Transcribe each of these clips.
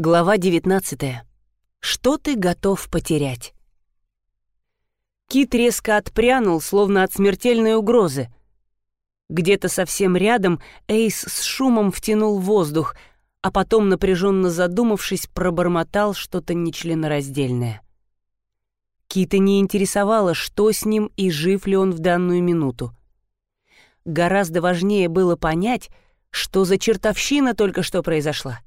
Глава 19. Что ты готов потерять? Кит резко отпрянул, словно от смертельной угрозы. Где-то совсем рядом Эйс с шумом втянул воздух, а потом, напряженно задумавшись, пробормотал что-то нечленораздельное. Кита не интересовало, что с ним и жив ли он в данную минуту. Гораздо важнее было понять, что за чертовщина только что произошла.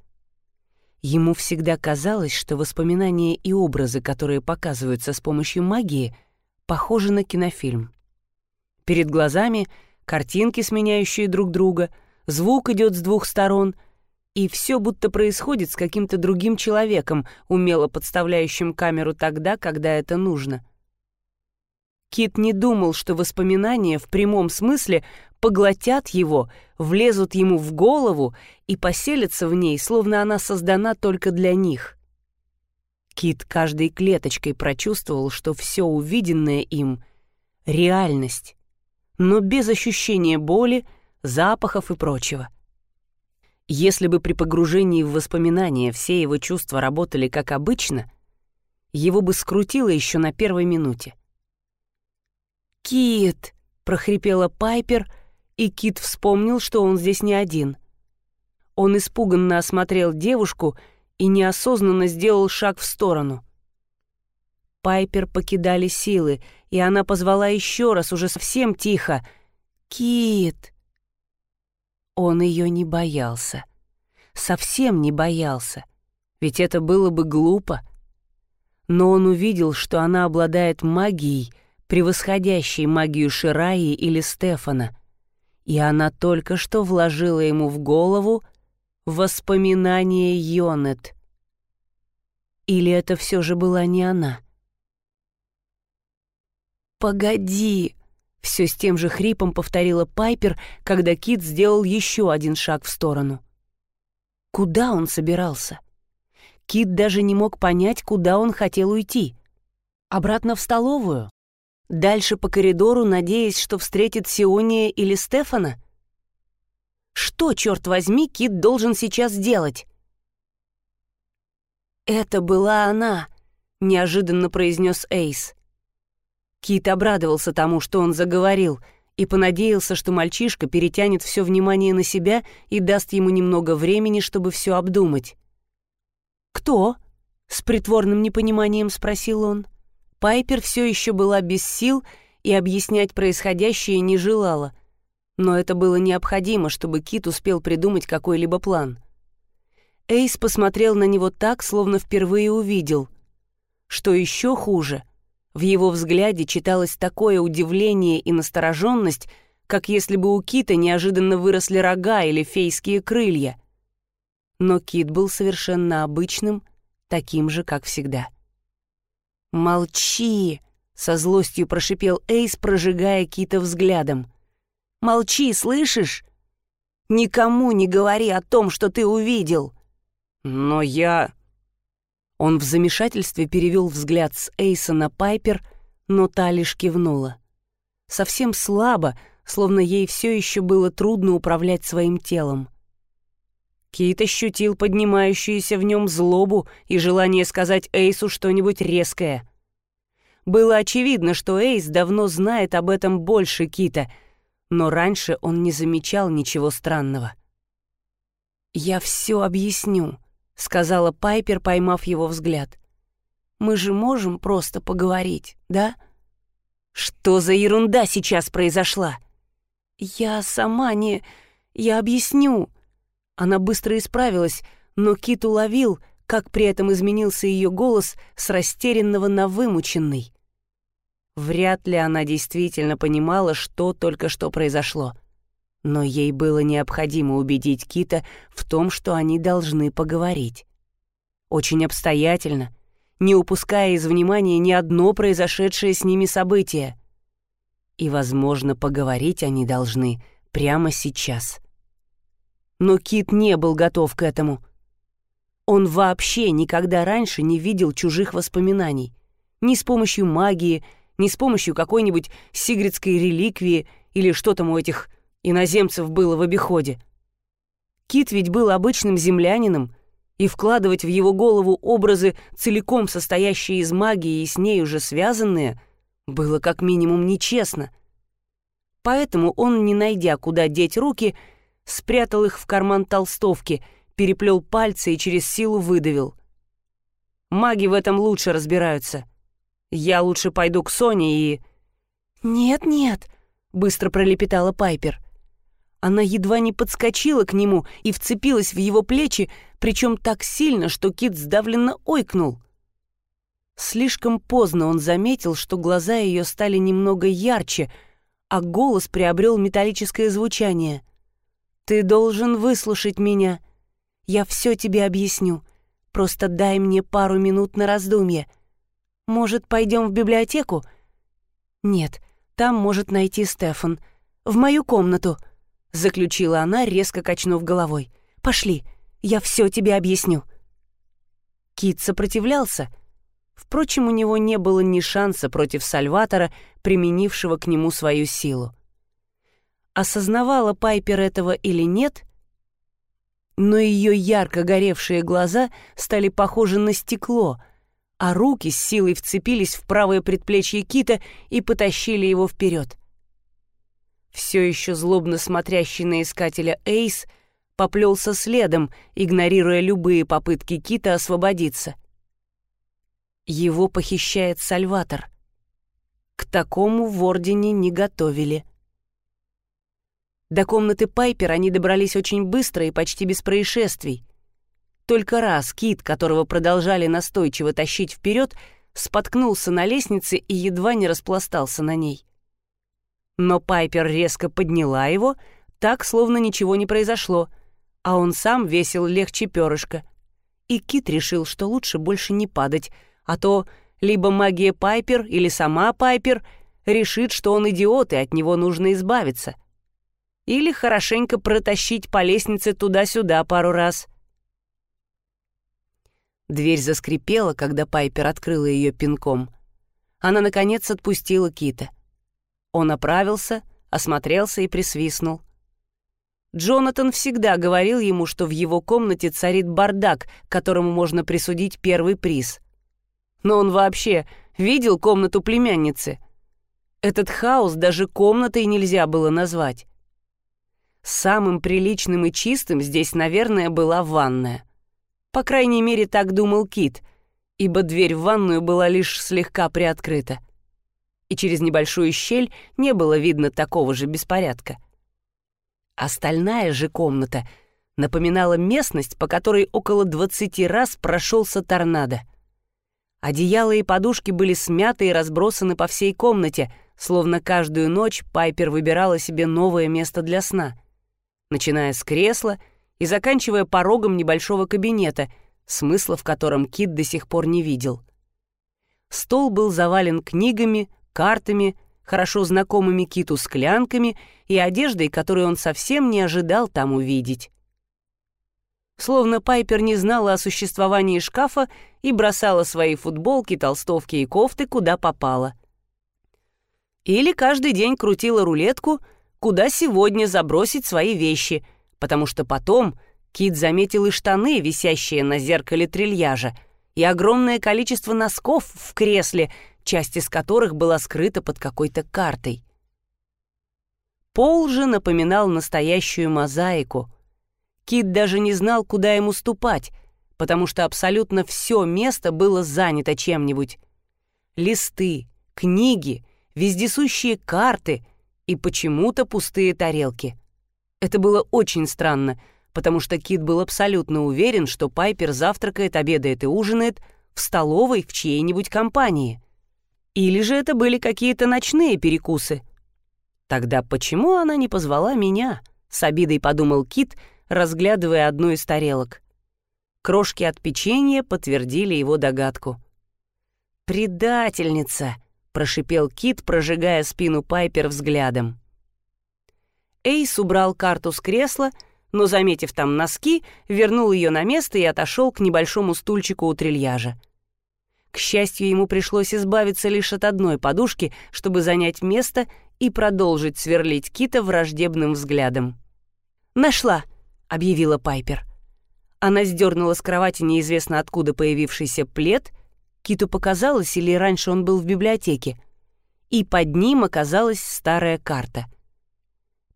Ему всегда казалось, что воспоминания и образы, которые показываются с помощью магии, похожи на кинофильм. Перед глазами картинки, сменяющие друг друга, звук идет с двух сторон, и все будто происходит с каким-то другим человеком, умело подставляющим камеру тогда, когда это нужно. Кит не думал, что воспоминания в прямом смысле поглотят его, влезут ему в голову и поселятся в ней, словно она создана только для них. Кит каждой клеточкой прочувствовал, что все увиденное им — реальность, но без ощущения боли, запахов и прочего. Если бы при погружении в воспоминания все его чувства работали как обычно, его бы скрутило еще на первой минуте. «Кит!» — прохрипела Пайпер — и Кит вспомнил, что он здесь не один. Он испуганно осмотрел девушку и неосознанно сделал шаг в сторону. Пайпер покидали силы, и она позвала еще раз, уже совсем тихо. «Кит!» Он ее не боялся. Совсем не боялся. Ведь это было бы глупо. Но он увидел, что она обладает магией, превосходящей магию Шираи или Стефана — и она только что вложила ему в голову воспоминание Йонет. Или это все же была не она? «Погоди!» — все с тем же хрипом повторила Пайпер, когда Кит сделал еще один шаг в сторону. Куда он собирался? Кит даже не мог понять, куда он хотел уйти. Обратно в столовую? Дальше по коридору, надеясь, что встретит Сиония или Стефана? Что, черт возьми, Кит должен сейчас делать? «Это была она», — неожиданно произнес Эйс. Кит обрадовался тому, что он заговорил, и понадеялся, что мальчишка перетянет все внимание на себя и даст ему немного времени, чтобы все обдумать. «Кто?» — с притворным непониманием спросил он. Пайпер все еще была без сил и объяснять происходящее не желала. Но это было необходимо, чтобы Кит успел придумать какой-либо план. Эйс посмотрел на него так, словно впервые увидел. Что еще хуже, в его взгляде читалось такое удивление и настороженность, как если бы у Кита неожиданно выросли рога или фейские крылья. Но Кит был совершенно обычным, таким же, как всегда. — «Молчи!» — со злостью прошипел Эйс, прожигая Кита взглядом. «Молчи, слышишь? Никому не говори о том, что ты увидел!» «Но я...» Он в замешательстве перевел взгляд с Эйса на Пайпер, но та лишь кивнула. Совсем слабо, словно ей все еще было трудно управлять своим телом. Кит ощутил поднимающуюся в нем злобу и желание сказать Эйсу что-нибудь резкое. Было очевидно, что Эйс давно знает об этом больше Кита, но раньше он не замечал ничего странного. «Я все объясню», — сказала Пайпер, поймав его взгляд. «Мы же можем просто поговорить, да?» «Что за ерунда сейчас произошла?» «Я сама не... Я объясню», она быстро исправилась, но Кит уловил, как при этом изменился ее голос с растерянного на вымученный. Вряд ли она действительно понимала, что только что произошло. Но ей было необходимо убедить Кита в том, что они должны поговорить. Очень обстоятельно, не упуская из внимания ни одно произошедшее с ними событие. И, возможно, поговорить они должны прямо сейчас. Но Кит не был готов к этому. Он вообще никогда раньше не видел чужих воспоминаний. Ни с помощью магии, ни с помощью какой-нибудь сигридской реликвии или что там у этих иноземцев было в обиходе. Кит ведь был обычным землянином, и вкладывать в его голову образы, целиком состоящие из магии и с ней уже связанные, было как минимум нечестно. Поэтому он, не найдя, куда деть руки, спрятал их в карман толстовки, переплел пальцы и через силу выдавил. Маги в этом лучше разбираются. Я лучше пойду к Соне и... «Нет-нет», — быстро пролепетала Пайпер. Она едва не подскочила к нему и вцепилась в его плечи, причем так сильно, что Кит сдавленно ойкнул. Слишком поздно он заметил, что глаза ее стали немного ярче, а голос приобрел металлическое звучание. «Ты должен выслушать меня. Я все тебе объясню. Просто дай мне пару минут на раздумье. Может, пойдем в библиотеку?» «Нет, там может найти Стефан. В мою комнату», — заключила она, резко качнув головой. «Пошли, я все тебе объясню». Кит сопротивлялся. Впрочем, у него не было ни шанса против Сальватора, применившего к нему свою силу. Осознавала Пайпер этого или нет, но ее ярко горевшие глаза стали похожи на стекло, а руки с силой вцепились в правое предплечье Кита и потащили его вперед. Все еще злобно смотрящий на искателя Эйс — поплелся следом, игнорируя любые попытки Кита освободиться. Его похищает Сальватор. К такому в Ордене не готовили. До комнаты Пайпер они добрались очень быстро и почти без происшествий. Только раз Кит, которого продолжали настойчиво тащить вперед, споткнулся на лестнице и едва не распластался на ней. Но Пайпер резко подняла его, так, словно ничего не произошло — а он сам весил легче перышка. И Кит решил, что лучше больше не падать, а то либо магия Пайпер или сама Пайпер решит, что он идиот и от него нужно избавиться. Или хорошенько протащить по лестнице туда-сюда пару раз. Дверь заскрипела, когда Пайпер открыла ее пинком. Она, наконец, отпустила Кита. Он оправился, осмотрелся и присвистнул — Джонатан всегда говорил ему, что в его комнате царит бардак, которому можно присудить первый приз. Но он вообще видел комнату племянницы. Этот хаос даже комнатой нельзя было назвать. Самым приличным и чистым здесь, наверное, была ванная. По крайней мере, так думал Кит, ибо дверь в ванную была лишь слегка приоткрыта. И через небольшую щель не было видно такого же беспорядка — Остальная же комната напоминала местность, по которой около двадцати раз прошелся торнадо. Одеяла и подушки были смяты и разбросаны по всей комнате, словно каждую ночь Пайпер выбирала себе новое место для сна, начиная с кресла и заканчивая порогом небольшого кабинета, смысла в котором Кит до сих пор не видел. Стол был завален книгами, картами, хорошо знакомыми Киту склянками и одеждой, которую он совсем не ожидал там увидеть. Словно Пайпер не знала о существовании шкафа и бросала свои футболки, толстовки и кофты куда попало. Или каждый день крутила рулетку, куда сегодня забросить свои вещи, потому что потом Кит заметил и штаны, висящие на зеркале трильяжа, и огромное количество носков в кресле, часть из которых была скрыта под какой-то картой. Пол же напоминал настоящую мозаику. Кит даже не знал, куда ему ступать, потому что абсолютно все место было занято чем-нибудь. Листы, книги, вездесущие карты и почему-то пустые тарелки. Это было очень странно, потому что Кит был абсолютно уверен, что Пайпер завтракает, обедает и ужинает в столовой в чьей-нибудь компании. Или же это были какие-то ночные перекусы. Тогда почему она не позвала меня? С обидой подумал Кит, разглядывая одну из тарелок. Крошки от печенья подтвердили его догадку. «Предательница!» — прошипел Кит, прожигая спину Пайпер взглядом. Эйс убрал карту с кресла, но, заметив там носки, вернул ее на место и отошел к небольшому стульчику у трильяжа. К счастью, ему пришлось избавиться лишь от одной подушки, чтобы занять место и продолжить сверлить Кита враждебным взглядом. «Нашла!» — объявила Пайпер. Она сдернула с кровати неизвестно откуда появившийся плед, Киту показалось, или раньше он был в библиотеке, и под ним оказалась старая карта.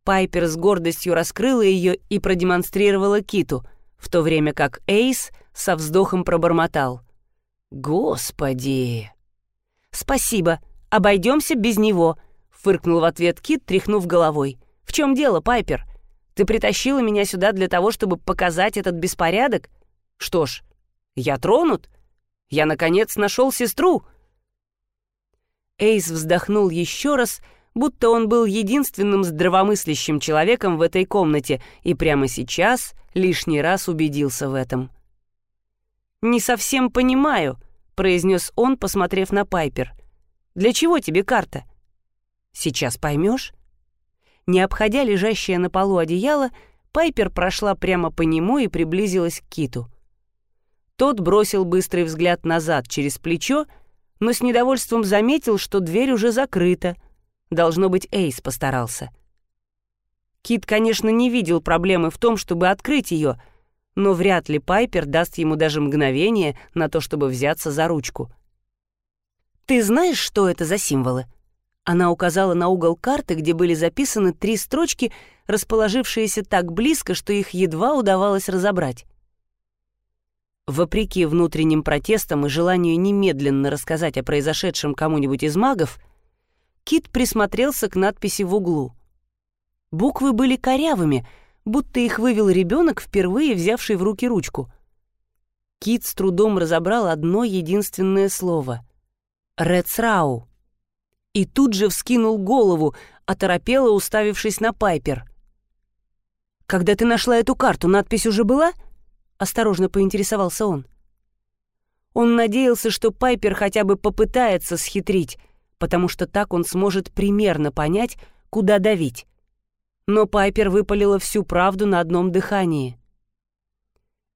Пайпер с гордостью раскрыла ее и продемонстрировала Киту, в то время как Эйс со вздохом пробормотал. «Господи!» «Спасибо, обойдемся без него», — фыркнул в ответ Кит, тряхнув головой. «В чем дело, Пайпер? Ты притащила меня сюда для того, чтобы показать этот беспорядок? Что ж, я тронут. Я, наконец, нашел сестру». Эйс вздохнул еще раз, будто он был единственным здравомыслящим человеком в этой комнате и прямо сейчас лишний раз убедился в этом. «Не совсем понимаю», — произнес он, посмотрев на Пайпер. «Для чего тебе карта?» «Сейчас поймешь». Не обходя лежащее на полу одеяло, Пайпер прошла прямо по нему и приблизилась к Киту. Тот бросил быстрый взгляд назад через плечо, но с недовольством заметил, что дверь уже закрыта. Должно быть, Эйс постарался. Кит, конечно, не видел проблемы в том, чтобы открыть ее, но вряд ли Пайпер даст ему даже мгновение на то, чтобы взяться за ручку. «Ты знаешь, что это за символы?» Она указала на угол карты, где были записаны три строчки, расположившиеся так близко, что их едва удавалось разобрать. Вопреки внутренним протестам и желанию немедленно рассказать о произошедшем кому-нибудь из магов, Кит присмотрелся к надписи в углу. Буквы были корявыми — будто их вывел ребенок, впервые взявший в руки ручку. Кит с трудом разобрал одно единственное слово — «Рэцрау». И тут же вскинул голову, оторопело уставившись на Пайпер. «Когда ты нашла эту карту, надпись уже была?» — осторожно поинтересовался он. Он надеялся, что Пайпер хотя бы попытается схитрить, потому что так он сможет примерно понять, куда давить но Пайпер выпалила всю правду на одном дыхании.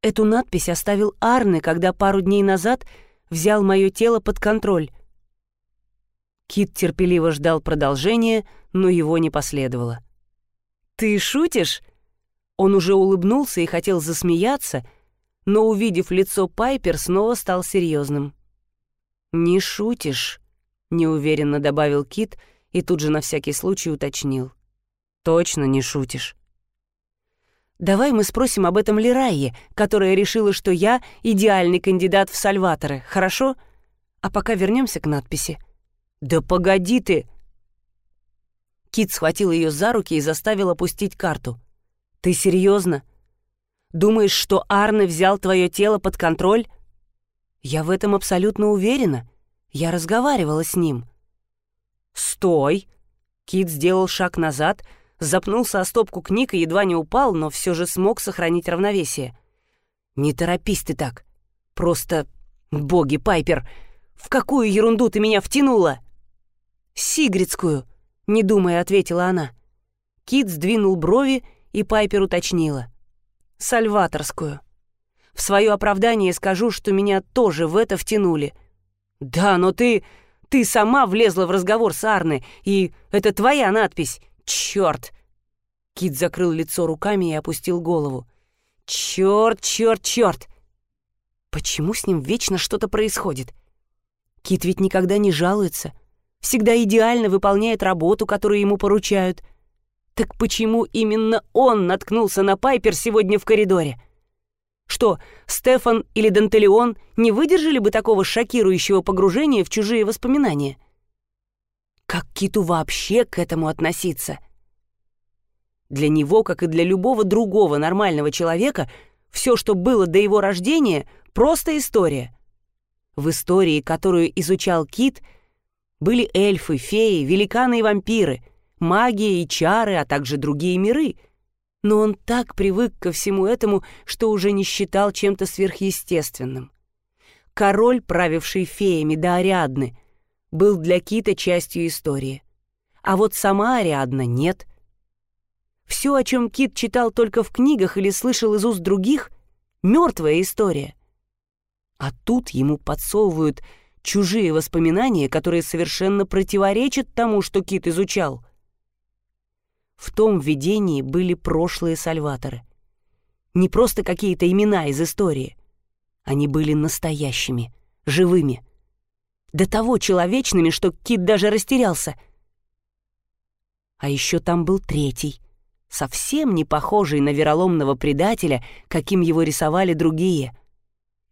Эту надпись оставил Арне, когда пару дней назад взял мое тело под контроль. Кит терпеливо ждал продолжения, но его не последовало. «Ты шутишь?» Он уже улыбнулся и хотел засмеяться, но, увидев лицо Пайпер, снова стал серьезным. «Не шутишь», — неуверенно добавил Кит и тут же на всякий случай уточнил. Точно не шутишь. Давай мы спросим об этом Лирайе, которая решила, что я идеальный кандидат в Сальваторы, хорошо? А пока вернемся к надписи. Да погоди ты! Кит схватил ее за руки и заставил опустить карту. Ты серьезно? Думаешь, что Арне взял твое тело под контроль? Я в этом абсолютно уверена. Я разговаривала с ним. Стой! Кит сделал шаг назад — запнулся о стопку книг и едва не упал, но все же смог сохранить равновесие. «Не торопись ты так. Просто... Боги, Пайпер, в какую ерунду ты меня втянула?» «Сигридскую», — не думая, ответила она. Кит сдвинул брови, и Пайпер уточнила. «Сальваторскую. В свое оправдание скажу, что меня тоже в это втянули». «Да, но ты... ты сама влезла в разговор с Арны, и это твоя надпись. «Черт!» Кит закрыл лицо руками и опустил голову. «Черт, черт, черт!» Почему с ним вечно что-то происходит? Кит ведь никогда не жалуется, всегда идеально выполняет работу, которую ему поручают. Так почему именно он наткнулся на Пайпер сегодня в коридоре? Что, Стефан или Дантелеон не выдержали бы такого шокирующего погружения в чужие воспоминания? — как Киту вообще к этому относиться? Для него, как и для любого другого нормального человека, все, что было до его рождения, просто история. В истории, которую изучал Кит, были эльфы, феи, великаны и вампиры, магия и чары, а также другие миры. Но он так привык ко всему этому, что уже не считал чем-то сверхъестественным. Король, правивший феями до Ариадны — был для Кита частью истории. А вот сама Ариадна нет. Все, о чем Кит читал только в книгах или слышал из уст других, мертвая история. А тут ему подсовывают чужие воспоминания, которые совершенно противоречат тому, что Кит изучал. В том видении были прошлые сальваторы. не просто какие-то имена из истории. Они были настоящими, живыми. До того человечными, что Кит даже растерялся. А еще там был третий, совсем не похожий на вероломного предателя, каким его рисовали другие.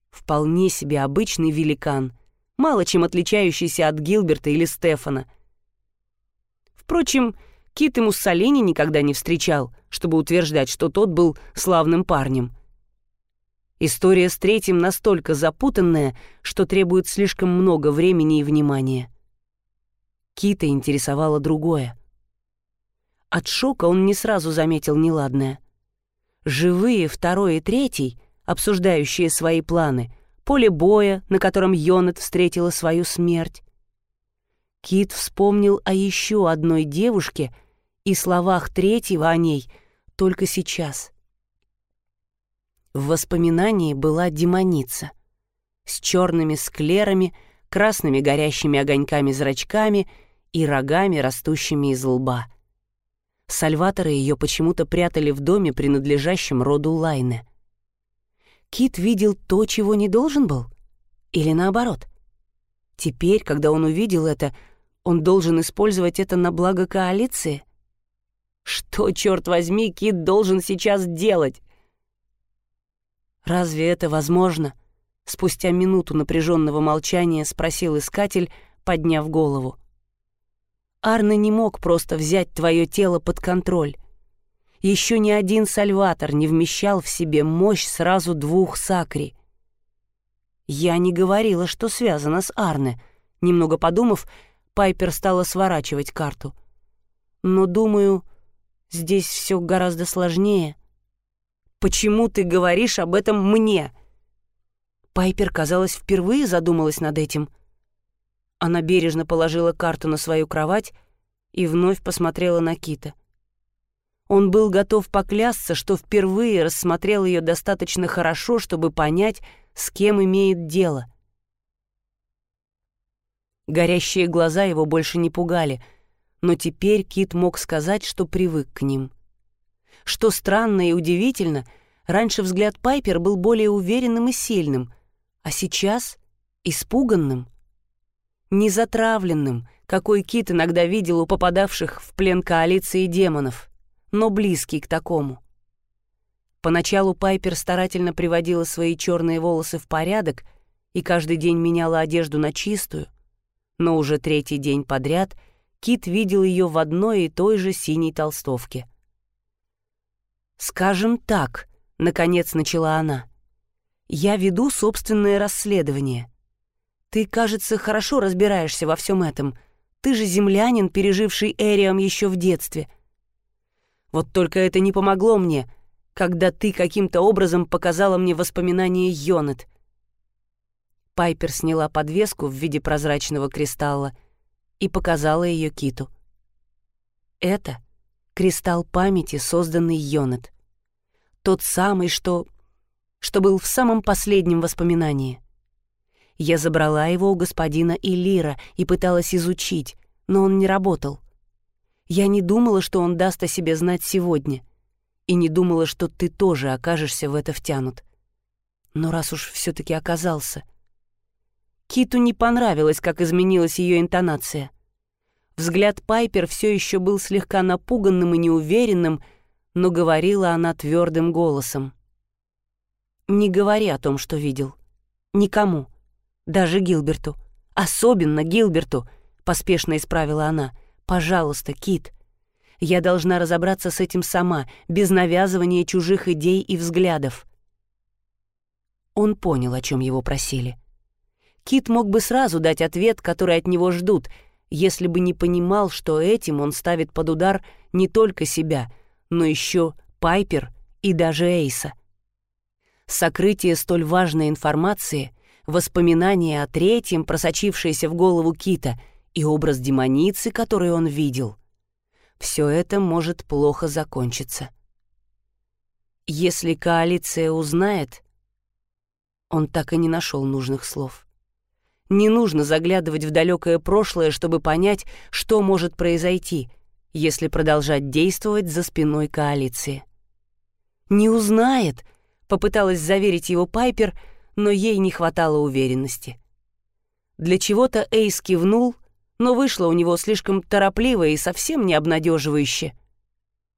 Вполне себе обычный великан, мало чем отличающийся от Гилберта или Стефана. Впрочем, Кит и Муссолини никогда не встречал, чтобы утверждать, что тот был славным парнем. История с третьим настолько запутанная, что требует слишком много времени и внимания. Кита интересовало другое. От шока он не сразу заметил неладное. Живые второй и третий, обсуждающие свои планы, поле боя, на котором Йонат встретила свою смерть. Кит вспомнил о еще одной девушке и словах третьего о ней только сейчас — в воспоминании была демоница с черными склерами, красными горящими огоньками зрачками и рогами, растущими из лба. Сальваторы ее почему-то прятали в доме, принадлежащем роду Лайне. Кит видел то, чего не должен был? Или наоборот? Теперь, когда он увидел это, он должен использовать это на благо коалиции? Что, черт возьми, Кит должен сейчас делать? «Разве это возможно?» Спустя минуту напряженного молчания спросил искатель, подняв голову. «Арне не мог просто взять твое тело под контроль. Еще ни один сальватор не вмещал в себе мощь сразу двух сакри. Я не говорила, что связано с Арне. Немного подумав, Пайпер стала сворачивать карту. Но, думаю, здесь все гораздо сложнее. Почему ты говоришь об этом мне?» Пайпер, казалось, впервые задумалась над этим. Она бережно положила карту на свою кровать и вновь посмотрела на Кита. Он был готов поклясться, что впервые рассмотрел ее достаточно хорошо, чтобы понять, с кем имеет дело. Горящие глаза его больше не пугали, но теперь Кит мог сказать, что привык к ним. Что странно и удивительно, раньше взгляд Пайпер был более уверенным и сильным, а сейчас — испуганным. Незатравленным, какой Кит иногда видел у попадавших в плен коалиции демонов, но близкий к такому. Поначалу Пайпер старательно приводила свои черные волосы в порядок и каждый день меняла одежду на чистую, но уже третий день подряд Кит видел ее в одной и той же синей толстовке — «Скажем так», — наконец начала она, — «я веду собственное расследование. Ты, кажется, хорошо разбираешься во всем этом. Ты же землянин, переживший Эриам еще в детстве. Вот только это не помогло мне, когда ты каким-то образом показала мне воспоминания Йонет». Пайпер сняла подвеску в виде прозрачного кристалла и показала ее Киту. «Это Кристалл памяти, созданный Йонет. Тот самый, что... что был в самом последнем воспоминании. Я забрала его у господина Илира и пыталась изучить, но он не работал. Я не думала, что он даст о себе знать сегодня, и не думала, что ты тоже окажешься в это втянут. Но раз уж все таки оказался... Киту не понравилось, как изменилась ее интонация. Взгляд Пайпер все еще был слегка напуганным и неуверенным, но говорила она твердым голосом. «Не говори о том, что видел. Никому. Даже Гилберту. Особенно Гилберту», — поспешно исправила она. «Пожалуйста, Кит. Я должна разобраться с этим сама, без навязывания чужих идей и взглядов». Он понял, о чем его просили. Кит мог бы сразу дать ответ, который от него ждут — если бы не понимал, что этим он ставит под удар не только себя, но еще Пайпер и даже Эйса. Сокрытие столь важной информации, воспоминания о третьем, просочившееся в голову Кита, и образ демоницы, который он видел. Все это может плохо закончиться. Если коалиция узнает... Он так и не нашел нужных слов. Не нужно заглядывать в далекое прошлое, чтобы понять, что может произойти, если продолжать действовать за спиной коалиции. «Не узнает», Попыталась заверить его Пайпер, но ей не хватало уверенности. Для чего-то Эйс кивнул, но вышло у него слишком торопливо и совсем не обнадеживающе.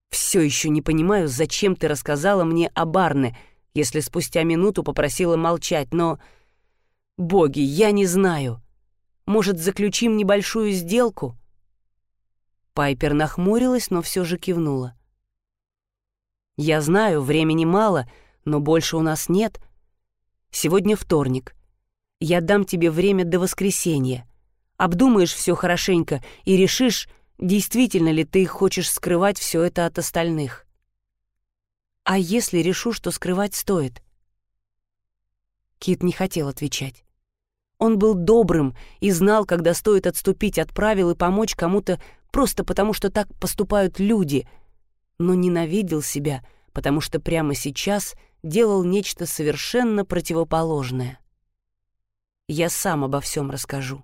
«Все еще не понимаю, зачем ты рассказала мне о Барне, если спустя минуту попросила молчать, но... Боги, я не знаю. Может, заключим небольшую сделку?» Пайпер нахмурилась, но все же кивнула. «Я знаю, времени мало, но больше у нас нет. Сегодня вторник. Я дам тебе время до воскресенья. Обдумаешь все хорошенько и решишь, действительно ли ты хочешь скрывать все это от остальных. А если решу, что скрывать стоит? Кит не хотел отвечать. Он был добрым и знал, когда стоит отступить от правил и помочь кому-то просто потому, что так поступают люди, но ненавидел себя, потому что прямо сейчас делал нечто совершенно противоположное. Я сам обо всем расскажу.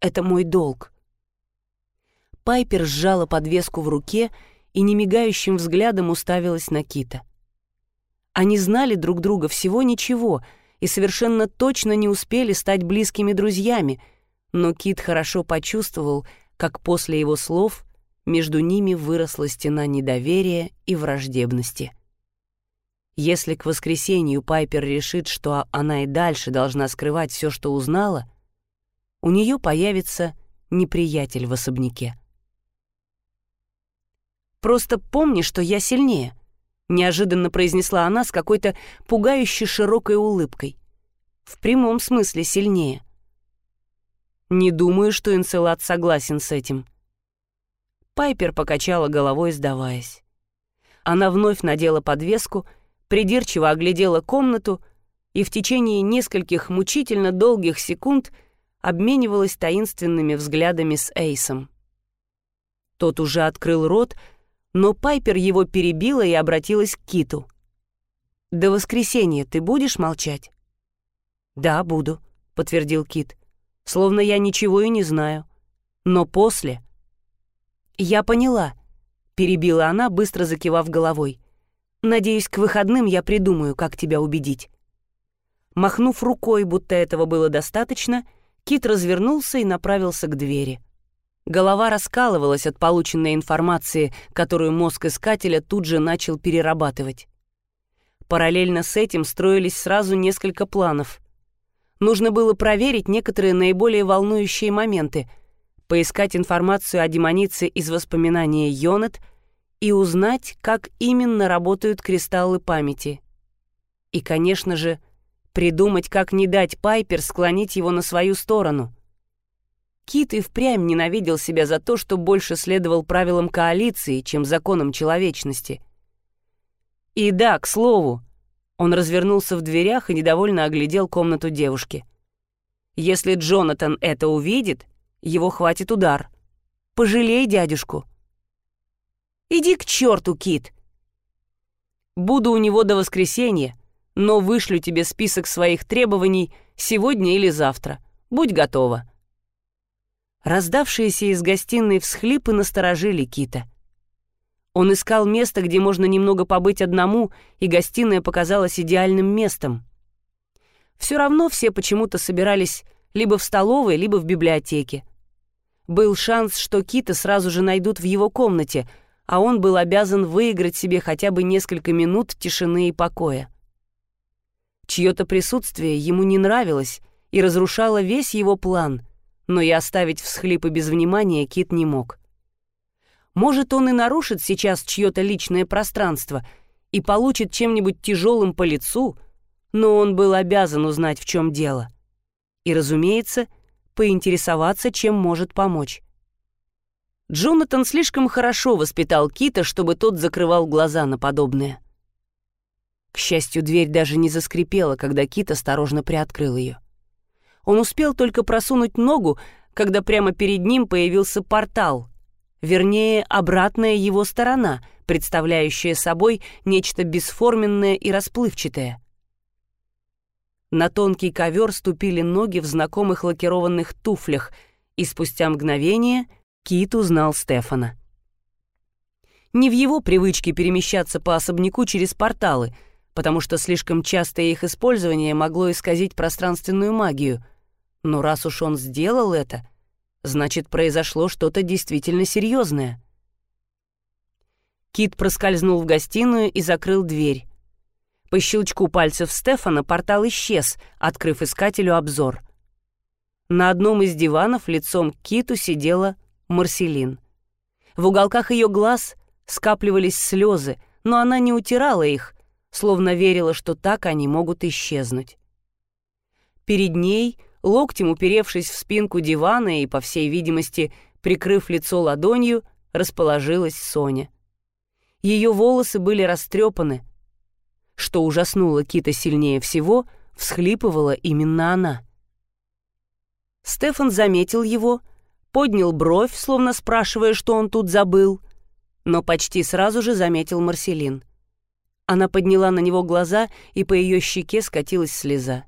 Это мой долг. Пайпер сжала подвеску в руке и немигающим взглядом уставилась на Кита. Они знали друг друга всего ничего и совершенно точно не успели стать близкими друзьями, но Кит хорошо почувствовал, как после его слов между ними выросла стена недоверия и враждебности. Если к воскресенью Пайпер решит, что она и дальше должна скрывать все, что узнала, у нее появится неприятель в особняке. «Просто помни, что я сильнее», — неожиданно произнесла она с какой-то пугающе широкой улыбкой. «В прямом смысле сильнее». «Не думаю, что Инцелад согласен с этим». Пайпер покачала головой, сдаваясь. Она вновь надела подвеску — придирчиво оглядела комнату и в течение нескольких мучительно долгих секунд обменивалась таинственными взглядами с Эйсом. Тот уже открыл рот, но Пайпер его перебила и обратилась к Киту. «До воскресенья ты будешь молчать?» «Да, буду», — подтвердил Кит, «словно я ничего и не знаю. Но после...» «Я поняла», — перебила она, быстро закивав головой. Надеюсь, к выходным я придумаю, как тебя убедить». Махнув рукой, будто этого было достаточно, Кит развернулся и направился к двери. Голова раскалывалась от полученной информации, которую мозг искателя тут же начал перерабатывать. Параллельно с этим строились сразу несколько планов. Нужно было проверить некоторые наиболее волнующие моменты, поискать информацию о демонице из воспоминания Йонет — и узнать, как именно работают кристаллы памяти. И, конечно же, придумать, как не дать Пайпер склонить его на свою сторону. Кит и впрямь ненавидел себя за то, что больше следовал правилам коалиции, чем законам человечности. И да, к слову, он развернулся в дверях и недовольно оглядел комнату девушки. Если Джонатан это увидит, его хватит удар. Пожалей дядюшку. Иди к черту, Кит. Буду у него до воскресенья, но вышлю тебе список своих требований сегодня или завтра. Будь готова. Раздавшиеся из гостиной всхлипы насторожили Кита. Он искал место, где можно немного побыть одному, и гостиная показалась идеальным местом. Все равно все почему-то собирались либо в столовой, либо в библиотеке. Был шанс, что Кита сразу же найдут в его комнате — а он был обязан выиграть себе хотя бы несколько минут тишины и покоя. Чье-то присутствие ему не нравилось и разрушало весь его план, но и оставить всхлипы без внимания Кит не мог. Может, он и нарушит сейчас чье-то личное пространство и получит чем-нибудь тяжелым по лицу, но он был обязан узнать, в чем дело. И, разумеется, поинтересоваться, чем может помочь. Джонатан слишком хорошо воспитал Кита, чтобы тот закрывал глаза на подобное. К счастью, дверь даже не заскрипела, когда Кит осторожно приоткрыл ее. Он успел только просунуть ногу, когда прямо перед ним появился портал, вернее, обратная его сторона, представляющая собой нечто бесформенное и расплывчатое. На тонкий ковер ступили ноги в знакомых лакированных туфлях, и спустя мгновение — Кит узнал Стефана. Не в его привычке перемещаться по особняку через порталы, потому что слишком частое их использование могло исказить пространственную магию. Но раз уж он сделал это, значит, произошло что-то действительно серьезное. Кит проскользнул в гостиную и закрыл дверь. По щелчку пальцев Стефана портал исчез, открыв искателю обзор. На одном из диванов лицом к Киту сидела Марселин. В уголках ее глаз скапливались слезы, но она не утирала их, словно верила, что так они могут исчезнуть. Перед ней, локтем уперевшись в спинку дивана и, по всей видимости, прикрыв лицо ладонью, расположилась Соня. Ее волосы были растрепаны, что ужаснуло Кита сильнее всего, всхлипывала именно она. Стефан заметил его, поднял бровь, словно спрашивая, что он тут забыл, но почти сразу же заметил Марселин. Она подняла на него глаза, и по ее щеке скатилась слеза.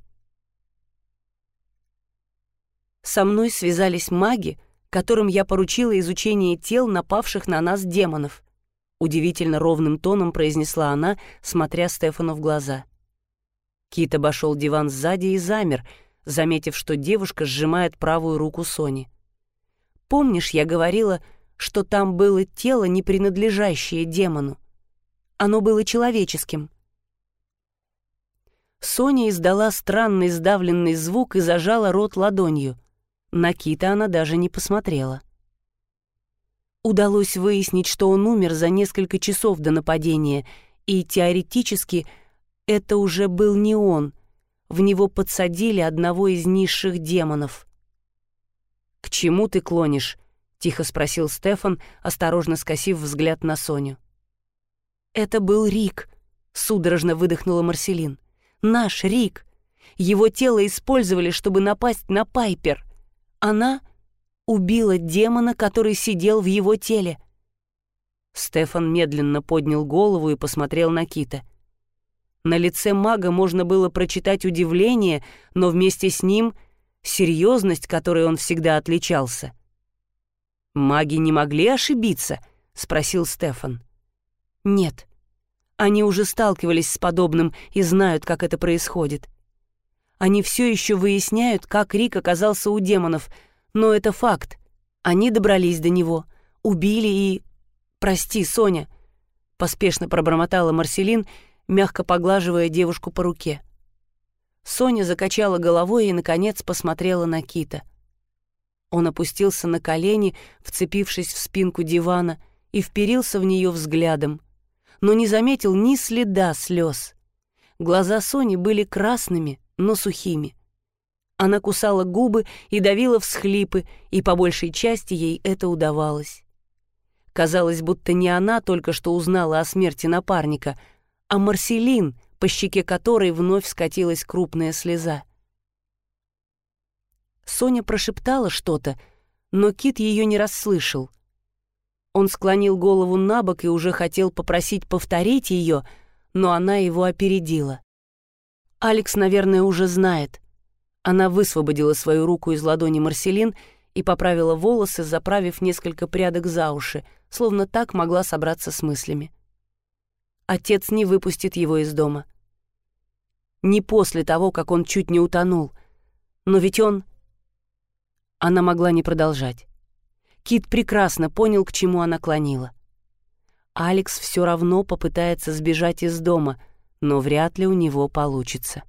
«Со мной связались маги, которым я поручила изучение тел напавших на нас демонов удивительно ровным тоном произнесла она, смотря Стефану в глаза. Кит обошел диван сзади и замер, заметив, что девушка сжимает правую руку Сони. «Помнишь, я говорила, что там было тело, не принадлежащее демону? Оно было человеческим». Соня издала странный сдавленный звук и зажала рот ладонью. На Кита она даже не посмотрела. Удалось выяснить, что он умер за несколько часов до нападения, и теоретически это уже был не он. В него подсадили одного из низших демонов. «К чему ты клонишь?» — тихо спросил Стефан, осторожно скосив взгляд на Соню. «Это был Рик», — судорожно выдохнула Марселин. «Наш Рик. Его тело использовали, чтобы напасть на Пайпер. Она убила демона, который сидел в его теле. Стефан медленно поднял голову и посмотрел на Кита. На лице мага можно было прочитать удивление, но вместе с ним серьезность, которой он всегда отличался. «Маги не могли ошибиться?» — спросил Стефан. «Нет. Они уже сталкивались с подобным и знают, как это происходит. Они все еще выясняют, как Рик оказался у демонов — но это факт. Они добрались до него, убили и... «Прости, Соня», — поспешно пробормотала Марселин, мягко поглаживая девушку по руке. Соня закачала головой и, наконец, посмотрела на Кита. Он опустился на колени, вцепившись в спинку дивана, и вперился в нее взглядом, но не заметил ни следа слез. Глаза Сони были красными, но сухими. Она кусала губы и давила всхлипы, и по большей части ей это удавалось. Казалось, будто не она только что узнала о смерти напарника, а Марселин, по щеке которой вновь скатилась крупная слеза. Соня прошептала что-то, но Кит ее не расслышал. Он склонил голову на бок и уже хотел попросить повторить ее, но она его опередила. Алекс, наверное, уже знает. Она высвободила свою руку из ладони Марселин и поправила волосы, заправив несколько прядок за уши, словно так могла собраться с мыслями. Отец не выпустит его из дома. Не после того, как он чуть не утонул. Но ведь он... Она могла не продолжать. Кит прекрасно понял, к чему она клонила. Алекс все равно попытается сбежать из дома, но вряд ли у него получится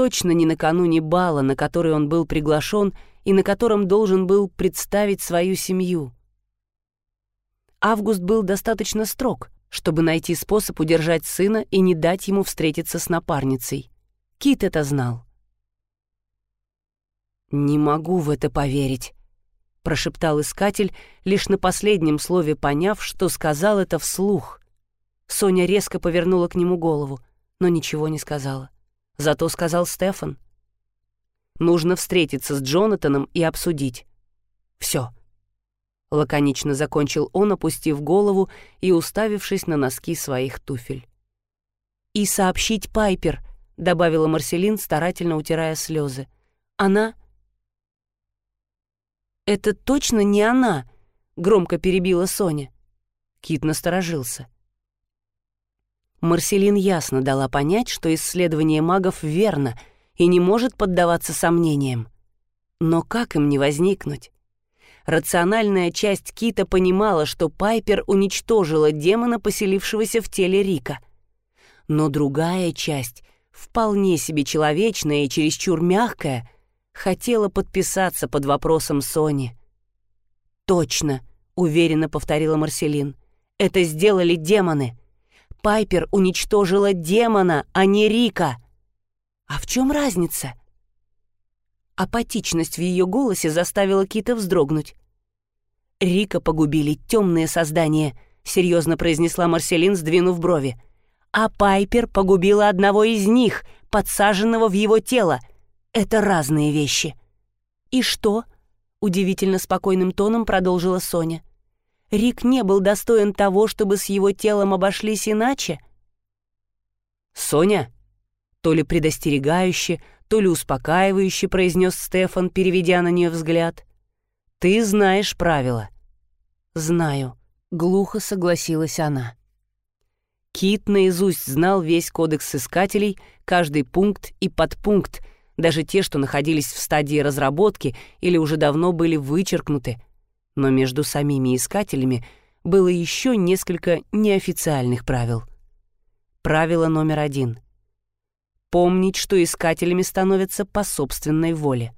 точно не накануне бала, на который он был приглашен и на котором должен был представить свою семью. Август был достаточно строг, чтобы найти способ удержать сына и не дать ему встретиться с напарницей. Кит это знал. «Не могу в это поверить», — прошептал искатель, лишь на последнем слове поняв, что сказал это вслух. Соня резко повернула к нему голову, но ничего не сказала. Зато сказал Стефан. Нужно встретиться с Джонатаном и обсудить. Все. Лаконично закончил он, опустив голову и уставившись на носки своих туфель. «И сообщить Пайпер», — добавила Марселин, старательно утирая слезы. «Она...» «Это точно не она», — громко перебила Соня. Кит насторожился. Марселин ясно дала понять, что исследование магов верно и не может поддаваться сомнениям. Но как им не возникнуть? Рациональная часть Кита понимала, что Пайпер уничтожила демона, поселившегося в теле Рика. Но другая часть, вполне себе человечная и чересчур мягкая, хотела подписаться под вопросом Сони. «Точно», — уверенно повторила Марселин, — «это сделали демоны». Пайпер уничтожила демона, а не Рика. А в чем разница? Апатичность в ее голосе заставила Кита вздрогнуть. «Рика погубили темные создания», — серьезно произнесла Марселин, сдвинув брови. «А Пайпер погубила одного из них, подсаженного в его тело. Это разные вещи». «И что?» — удивительно спокойным тоном продолжила Соня. Рик не был достоин того, чтобы с его телом обошлись иначе? «Соня?» То ли предостерегающе, то ли успокаивающе произнес Стефан, переведя на нее взгляд. «Ты знаешь правила». «Знаю», — глухо согласилась она. Кит наизусть знал весь кодекс искателей, каждый пункт и подпункт, даже те, что находились в стадии разработки или уже давно были вычеркнуты, но между самими искателями было еще несколько неофициальных правил. Правило номер один. Помнить, что искателями становятся по собственной воле.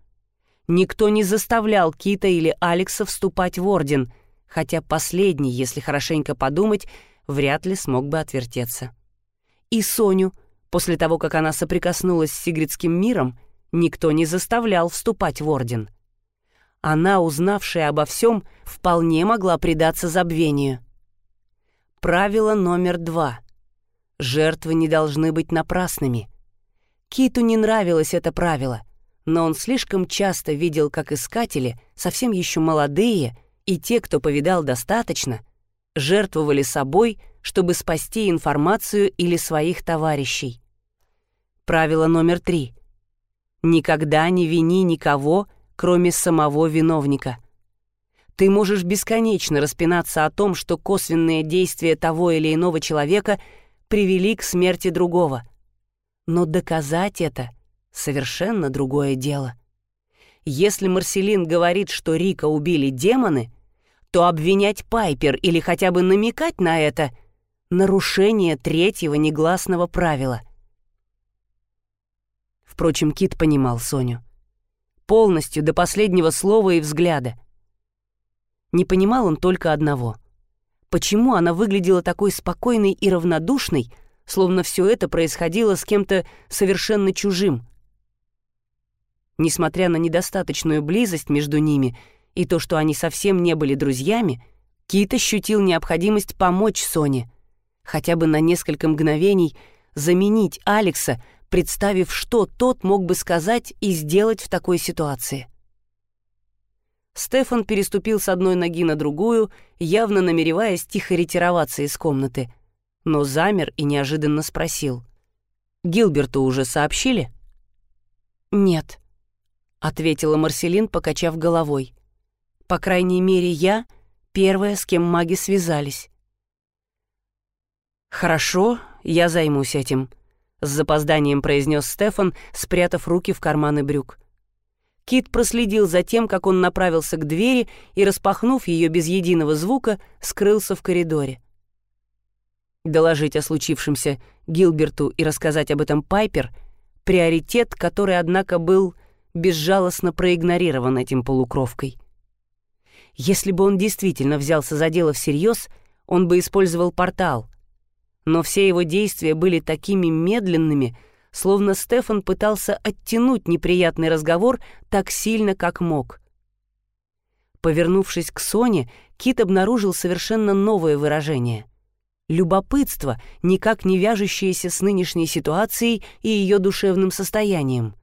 Никто не заставлял Кита или Алекса вступать в Орден, хотя последний, если хорошенько подумать, вряд ли смог бы отвертеться. И Соню, после того, как она соприкоснулась с Сигридским миром, никто не заставлял вступать в Орден — она, узнавшая обо всем, вполне могла предаться забвению. Правило номер два. Жертвы не должны быть напрасными. Киту не нравилось это правило, но он слишком часто видел, как искатели, совсем еще молодые, и те, кто повидал достаточно, жертвовали собой, чтобы спасти информацию или своих товарищей. Правило номер три. Никогда не вини никого, кроме самого виновника. Ты можешь бесконечно распинаться о том, что косвенные действия того или иного человека привели к смерти другого. Но доказать это — совершенно другое дело. Если Марселин говорит, что Рика убили демоны, то обвинять Пайпер или хотя бы намекать на это — нарушение третьего негласного правила. Впрочем, Кит понимал Соню полностью до последнего слова и взгляда. Не понимал он только одного. Почему она выглядела такой спокойной и равнодушной, словно все это происходило с кем-то совершенно чужим? Несмотря на недостаточную близость между ними и то, что они совсем не были друзьями, Кит ощутил необходимость помочь Соне, хотя бы на несколько мгновений заменить Алекса представив, что тот мог бы сказать и сделать в такой ситуации. Стефан переступил с одной ноги на другую, явно намереваясь тихо ретироваться из комнаты, но замер и неожиданно спросил. «Гилберту уже сообщили?» «Нет», — ответила Марселин, покачав головой. «По крайней мере, я первая, с кем маги связались». «Хорошо, я займусь этим», с запозданием произнес Стефан, спрятав руки в карманы брюк. Кит проследил за тем, как он направился к двери и, распахнув ее без единого звука, скрылся в коридоре. Доложить о случившемся Гилберту и рассказать об этом Пайпер — приоритет, который, однако, был безжалостно проигнорирован этим полукровкой. Если бы он действительно взялся за дело всерьез, он бы использовал портал, но все его действия были такими медленными, словно Стефан пытался оттянуть неприятный разговор так сильно, как мог. Повернувшись к Соне, Кит обнаружил совершенно новое выражение. Любопытство, никак не вяжущееся с нынешней ситуацией и ее душевным состоянием.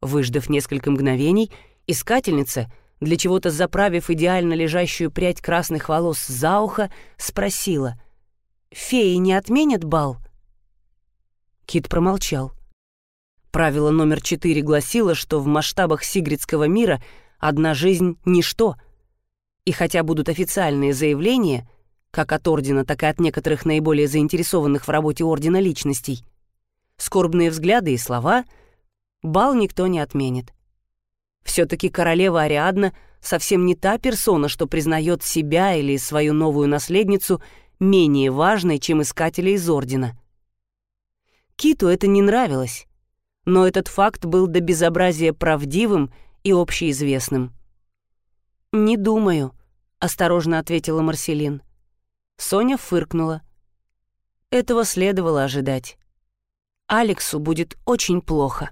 Выждав несколько мгновений, искательница, для чего-то заправив идеально лежащую прядь красных волос за ухо, спросила — феи не отменят бал?» Кит промолчал. Правило номер четыре гласило, что в масштабах Сигридского мира одна жизнь — ничто. И хотя будут официальные заявления, как от Ордена, так и от некоторых наиболее заинтересованных в работе Ордена личностей. Скорбные взгляды и слова бал никто не отменит. Все-таки королева Ариадна совсем не та персона, что признает себя или свою новую наследницу менее важной, чем искатели из Ордена. Киту это не нравилось, но этот факт был до безобразия правдивым и общеизвестным. «Не думаю», — осторожно ответила Марселин. Соня фыркнула. Этого следовало ожидать. Алексу будет очень плохо.